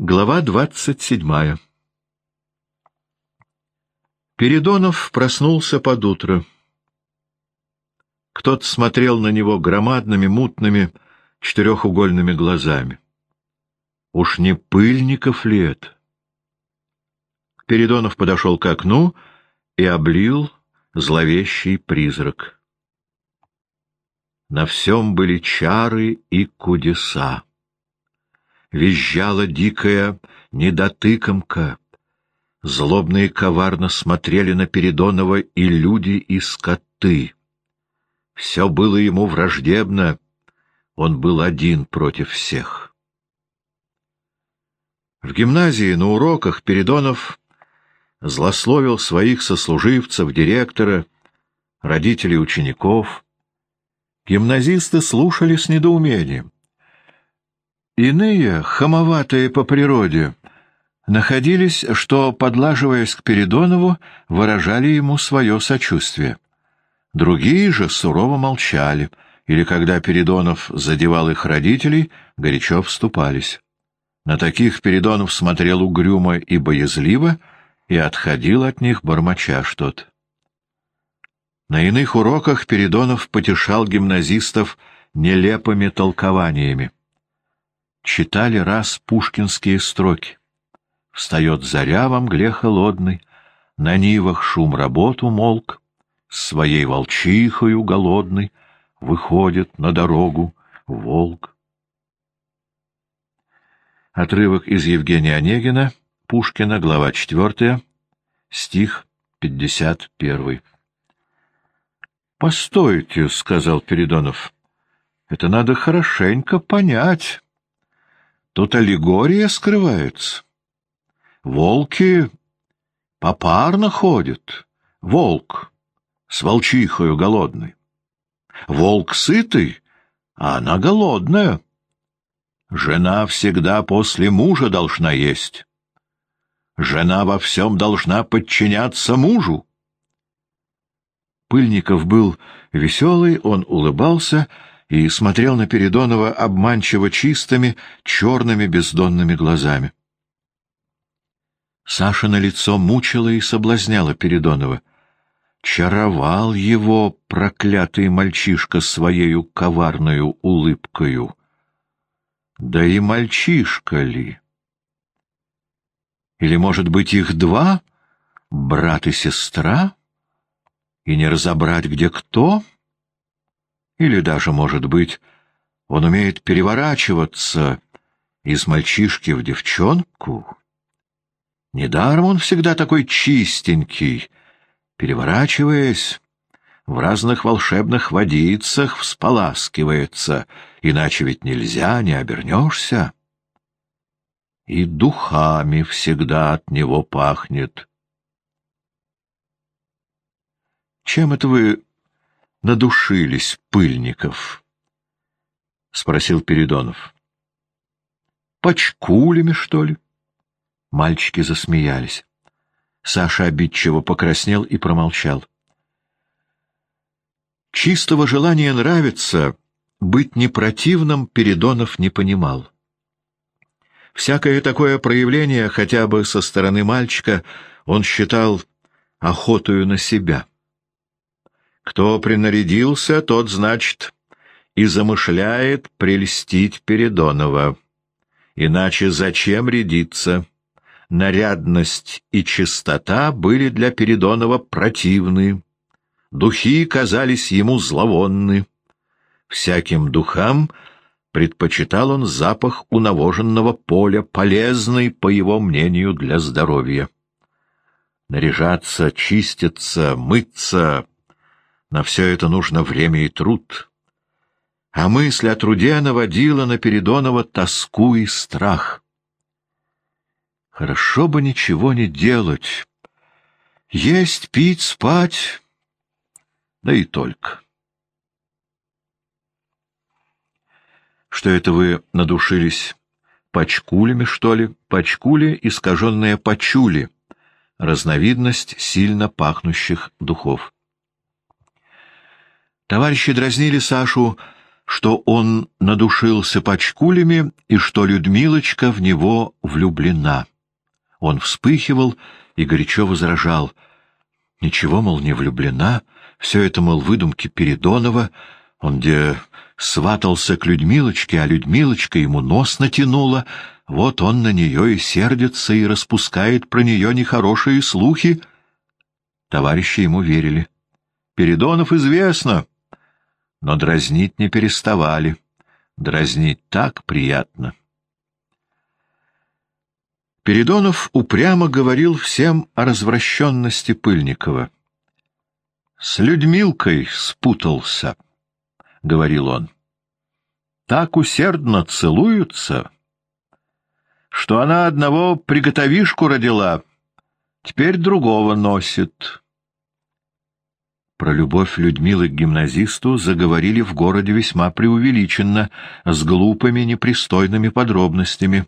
Глава двадцать седьмая Передонов проснулся под утро. Кто-то смотрел на него громадными, мутными, четырехугольными глазами. Уж не пыльников ли это? Передонов подошел к окну и облил зловещий призрак. На всем были чары и кудеса визжала дикая недотыкомка. Злобные коварно смотрели на Передонова и люди, и скоты. Все было ему враждебно, он был один против всех. В гимназии на уроках Передонов злословил своих сослуживцев, директора, родителей учеников. Гимназисты слушали с недоумением. Иные, хамоватые по природе, находились, что, подлаживаясь к Передонову, выражали ему свое сочувствие. Другие же сурово молчали, или, когда Передонов задевал их родителей, горячо вступались. На таких Передонов смотрел угрюмо и боязливо и отходил от них, бормоча что-то. На иных уроках Передонов потешал гимназистов нелепыми толкованиями читали раз пушкинские строки. Встает заря во мгле холодной, на нивах шум работ умолк, с своей волчихою голодной выходит на дорогу волк. Отрывок из Евгения Онегина, Пушкина, глава 4, стих 51. «Постойте», — сказал Передонов, — «это надо хорошенько понять». Тут аллегория скрывается. Волки попарно ходят. Волк с волчихою голодной. Волк сытый, а она голодная. Жена всегда после мужа должна есть. Жена во всем должна подчиняться мужу. Пыльников был веселый, он улыбался и смотрел на Передонова обманчиво чистыми, черными бездонными глазами. Саша на лицо мучила и соблазняла Передонова. Чаровал его проклятый мальчишка своею коварною улыбкою. Да и мальчишка ли? Или, может быть, их два, брат и сестра, и не разобрать, где кто? — или даже, может быть, он умеет переворачиваться из мальчишки в девчонку? Недаром он всегда такой чистенький, переворачиваясь, в разных волшебных водицах всполаскивается, иначе ведь нельзя, не обернешься. И духами всегда от него пахнет. Чем это вы надушились пыльников? — спросил Передонов. — Почкулями, что ли? Мальчики засмеялись. Саша обидчиво покраснел и промолчал. Чистого желания нравиться, быть непротивным Передонов не понимал. Всякое такое проявление, хотя бы со стороны мальчика, он считал охотою на себя — кто принарядился, тот, значит, и замышляет прельстить Передонова. Иначе зачем рядиться? Нарядность и чистота были для Передонова противны. Духи казались ему зловонны. Всяким духам предпочитал он запах унавоженного поля, полезный, по его мнению, для здоровья. Наряжаться, чиститься, мыться на все это нужно время и труд. А мысль о труде наводила на Передонова тоску и страх. Хорошо бы ничего не делать. Есть, пить, спать, да и только. Что это вы надушились пачкулями, что ли? Пачкули, искаженные пачули, разновидность сильно пахнущих духов. Товарищи дразнили Сашу что он надушился почкулями и что Людмилочка в него влюблена. Он вспыхивал и горячо возражал. Ничего, мол, не влюблена, все это, мол, выдумки Передонова, он где сватался к Людмилочке, а Людмилочка ему нос натянула, вот он на нее и сердится, и распускает про нее нехорошие слухи. Товарищи ему верили. Передонов известно, но дразнить не переставали. Дразнить так приятно. Передонов упрямо говорил всем о развращенности Пыльникова. «С Людмилкой спутался», — говорил он. «Так усердно целуются, что она одного приготовишку родила, теперь другого носит». Про любовь Людмилы к гимназисту заговорили в городе весьма преувеличенно, с глупыми непристойными подробностями.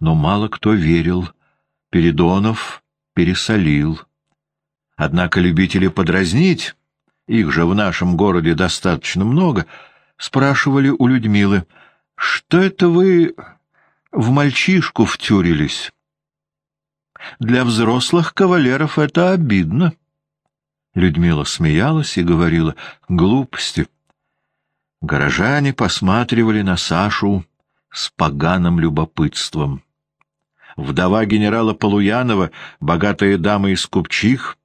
Но мало кто верил. Передонов пересолил. Однако любители подразнить, их же в нашем городе достаточно много, спрашивали у Людмилы, «Что это вы в мальчишку втюрились?» «Для взрослых кавалеров это обидно». Людмила смеялась и говорила «глупости». Горожане посматривали на Сашу с поганым любопытством. Вдова генерала Полуянова, богатая дама из Купчих,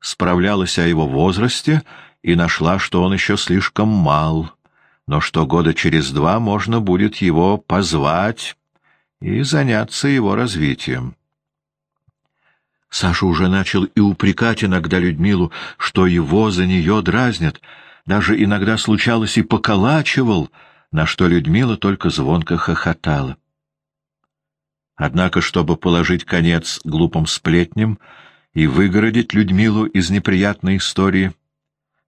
справлялась о его возрасте и нашла, что он еще слишком мал, но что года через два можно будет его позвать и заняться его развитием. Саша уже начал и упрекать иногда Людмилу, что его за нее дразнят, даже иногда случалось и поколачивал, на что Людмила только звонко хохотала. Однако, чтобы положить конец глупым сплетням и выгородить Людмилу из неприятной истории,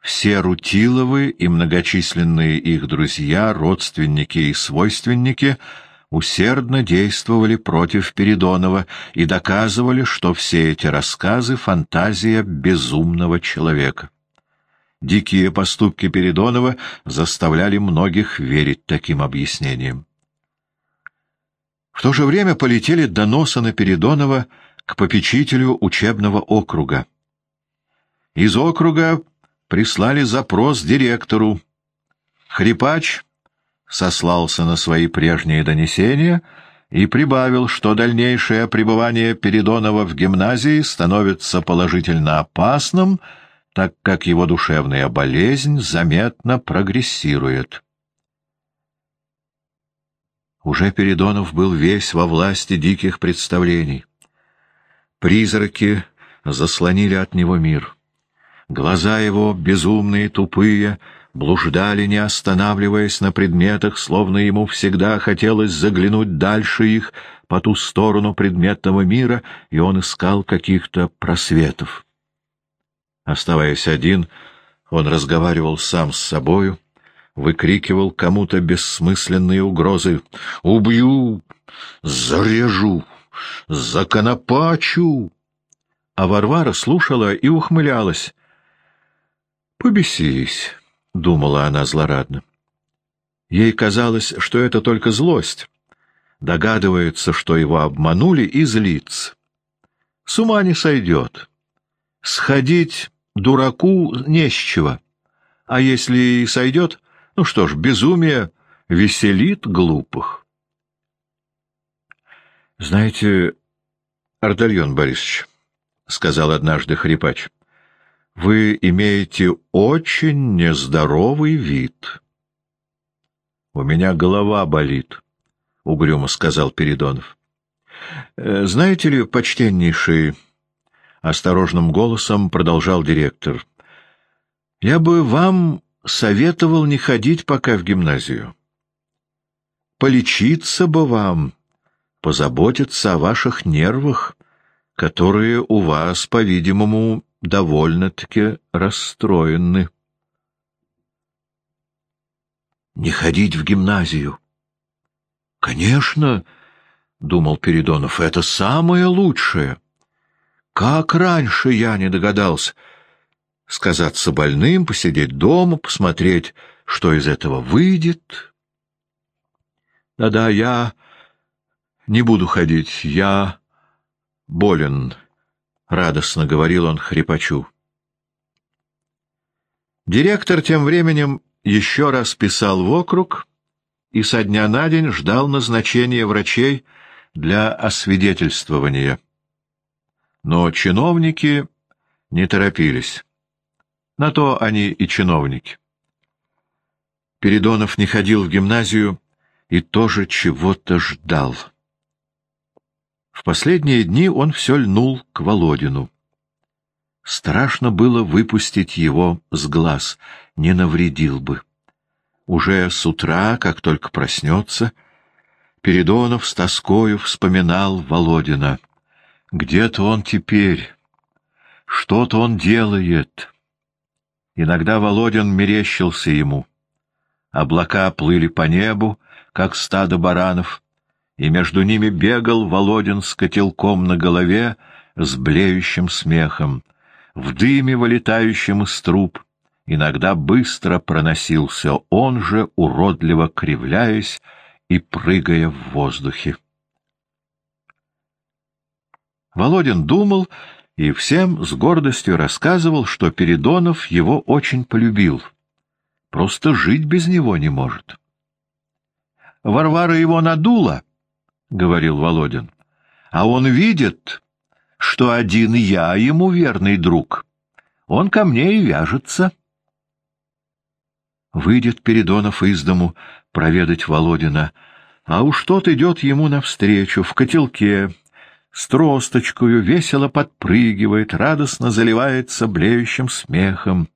все Рутиловы и многочисленные их друзья, родственники и свойственники — усердно действовали против Передонова и доказывали, что все эти рассказы — фантазия безумного человека. Дикие поступки Передонова заставляли многих верить таким объяснениям. В то же время полетели доносы на Передонова к попечителю учебного округа. Из округа прислали запрос директору. Хрипач сослался на свои прежние донесения и прибавил, что дальнейшее пребывание Передонова в гимназии становится положительно опасным, так как его душевная болезнь заметно прогрессирует. Уже Передонов был весь во власти диких представлений. Призраки заслонили от него мир. Глаза его, безумные, тупые, блуждали, не останавливаясь на предметах, словно ему всегда хотелось заглянуть дальше их, по ту сторону предметного мира, и он искал каких-то просветов. Оставаясь один, он разговаривал сам с собою, выкрикивал кому-то бессмысленные угрозы «Убью! Зарежу! Законопачу!» А Варвара слушала и ухмылялась. «Побесись!» — думала она злорадно. Ей казалось, что это только злость. Догадывается, что его обманули, и злится. С ума не сойдет. Сходить дураку не с чего. А если и сойдет, ну что ж, безумие веселит глупых. — Знаете, Ардальон Борисович, — сказал однажды хрипач, вы имеете очень нездоровый вид. — У меня голова болит, — угрюмо сказал Передонов. «Э, — Знаете ли, почтеннейший, — осторожным голосом продолжал директор, — я бы вам советовал не ходить пока в гимназию. Полечиться бы вам, позаботиться о ваших нервах, которые у вас, по-видимому, довольно-таки расстроены. Не ходить в гимназию. Конечно, — думал Передонов, — это самое лучшее. Как раньше я не догадался сказаться больным, посидеть дома, посмотреть что из этого выйдет. Да-да, я не буду ходить, я болен, — радостно говорил он хрипачу. Директор тем временем еще раз писал в округ и со дня на день ждал назначения врачей для освидетельствования. Но чиновники не торопились. На то они и чиновники. Передонов не ходил в гимназию и тоже чего-то ждал. В последние дни он все льнул к Володину. Страшно было выпустить его с глаз, не навредил бы. Уже с утра, как только проснется, Передонов с тоскою вспоминал Володина. Где-то он теперь, что-то он делает. Иногда Володин мерещился ему. Облака плыли по небу, как стадо баранов, и между ними бегал Володин с котелком на голове, с блеющим смехом. В дыме, вылетающем из труб, иногда быстро проносился он же, уродливо кривляясь и прыгая в воздухе. Володин думал и всем с гордостью рассказывал, что Передонов его очень полюбил. Просто жить без него не может. Варвара его надула, — говорил Володин, — а он видит, что один я ему верный друг. Он ко мне и вяжется. Выйдет Передонов из дому проведать Володина, а уж тот идет ему навстречу в котелке, с тросточкою весело подпрыгивает, радостно заливается блеющим смехом.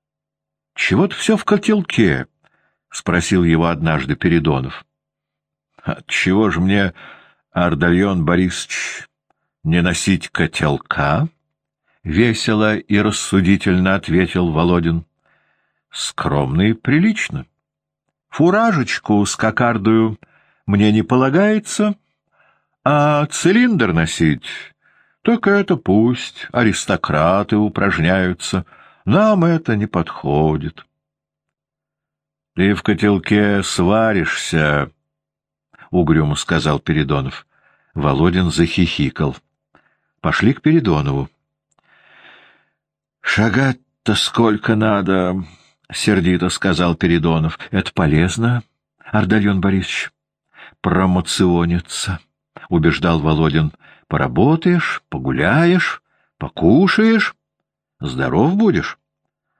— Чего-то все в котелке, — спросил его однажды Передонов. — Отчего же мне, Ардальон Борисович, не носить котелка? — весело и рассудительно ответил Володин. — Скромно и прилично. Фуражечку с кокардою мне не полагается, — а цилиндр носить, так это пусть аристократы упражняются. Нам это не подходит. — Ты в котелке сваришься, — угрюмо сказал Передонов. Володин захихикал. Пошли к Передонову. — Шагать-то сколько надо, — сердито сказал Передонов. — Это полезно, Ардальон Борисович. Промоционится. —— убеждал Володин. — Поработаешь, погуляешь, покушаешь, здоров будешь.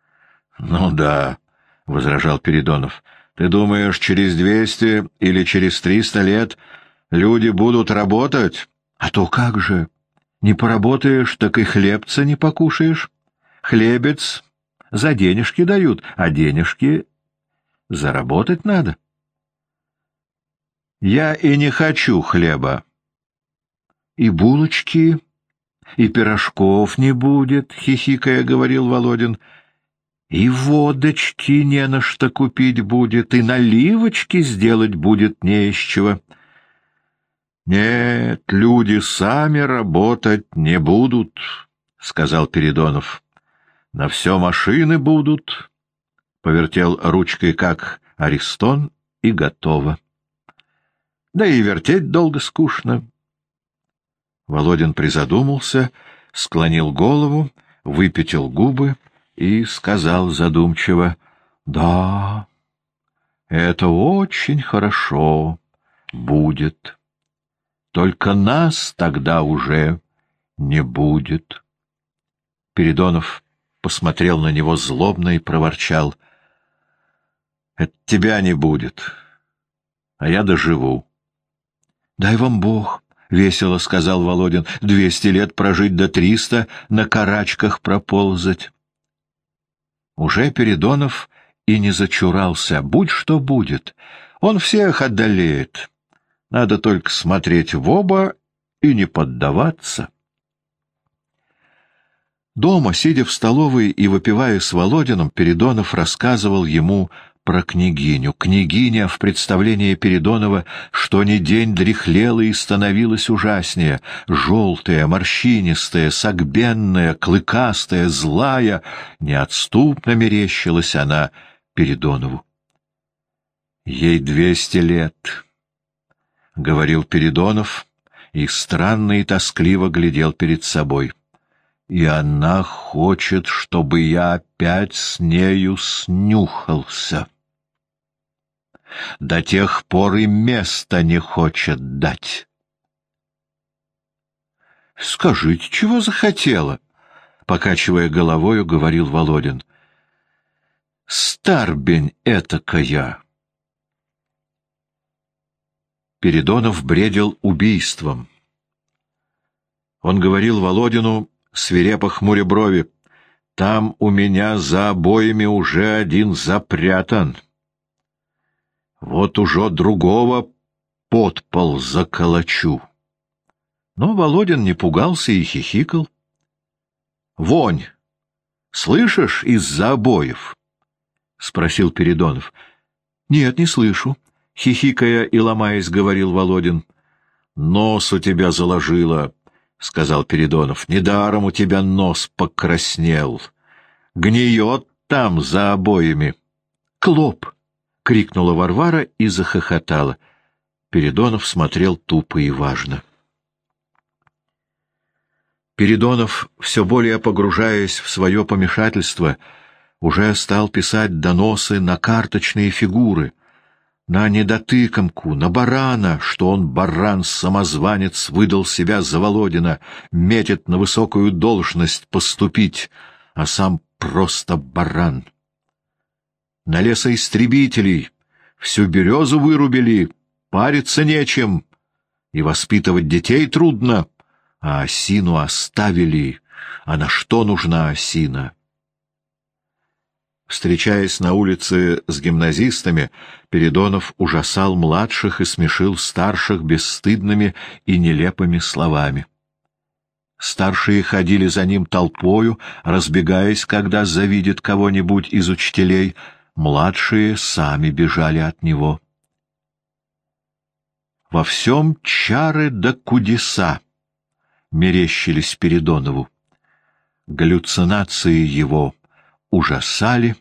— Ну да, — возражал Передонов. — Ты думаешь, через двести или через триста лет люди будут работать? А то как же? Не поработаешь, так и хлебца не покушаешь. Хлебец за денежки дают, а денежки заработать надо. — Я и не хочу хлеба, и булочки, и пирожков не будет, — хихикая говорил Володин. И водочки не на что купить будет, и наливочки сделать будет не из чего. Нет, люди сами работать не будут, — сказал Передонов. На все машины будут. Повертел ручкой, как Аристон, и готово. Да и вертеть долго скучно. Володин призадумался, склонил голову, выпятил губы и сказал задумчиво, «Да, это очень хорошо будет. Только нас тогда уже не будет». Передонов посмотрел на него злобно и проворчал, «Это тебя не будет, а я доживу». «Дай вам Бог», — весело сказал Володин, — двести лет прожить до триста, на карачках проползать. Уже Передонов и не зачурался, будь что будет, он всех одолеет. Надо только смотреть в оба и не поддаваться. Дома, сидя в столовой и выпивая с Володином, Передонов рассказывал ему про княгиню. Княгиня в представлении Передонова что ни день дряхлела и становилась ужаснее. Желтая, морщинистая, согбенная, клыкастая, злая, неотступно мерещилась она Передонову. «Ей двести лет», — говорил Передонов, и странно и тоскливо глядел перед собой. «И она хочет, чтобы я опять с нею снюхался. До тех пор и места не хочет дать». «Скажите, чего захотела?» — покачивая головою, говорил Володин. «Старбень этакая!» Передонов бредил убийством. Он говорил Володину, свирепо хмуря брови, «Там у меня за обоями уже один запрятан. Вот уже другого подпол заколочу». Но Володин не пугался и хихикал. «Вонь! Слышишь из-за обоев?» — спросил Передонов. «Нет, не слышу», — хихикая и ломаясь, говорил Володин. «Нос у тебя заложило», — сказал Передонов. «Недаром у тебя нос покраснел. Гниет там за обоями». «Клоп!» — крикнула Варвара и захохотала. Передонов смотрел тупо и важно. Передонов, все более погружаясь в свое помешательство, уже стал писать доносы на карточные фигуры, на недотыкомку, на барана, что он баран-самозванец выдал себя за Володина, метит на высокую должность поступить, а сам просто баран. На лесоистребителей всю березу вырубили, париться нечем, и воспитывать детей трудно — а осину оставили, а на что нужна осина? Встречаясь на улице с гимназистами, Передонов ужасал младших и смешил старших бесстыдными и нелепыми словами. Старшие ходили за ним толпою, разбегаясь, когда завидят кого-нибудь из учителей, младшие сами бежали от него. Во всем чары да кудеса мерещились Передонову. Галлюцинации его ужасали,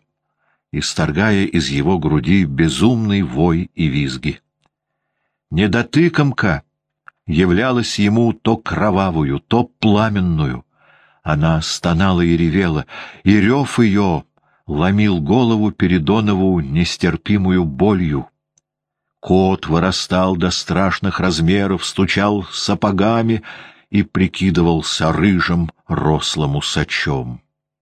исторгая из его груди безумный вой и визги. Недотыкомка являлась ему то кровавую, то пламенную. Она стонала и ревела, и рев ее ломил голову Передонову нестерпимую болью. Кот вырастал до страшных размеров, стучал сапогами и прикидывался рыжим рослым усачом.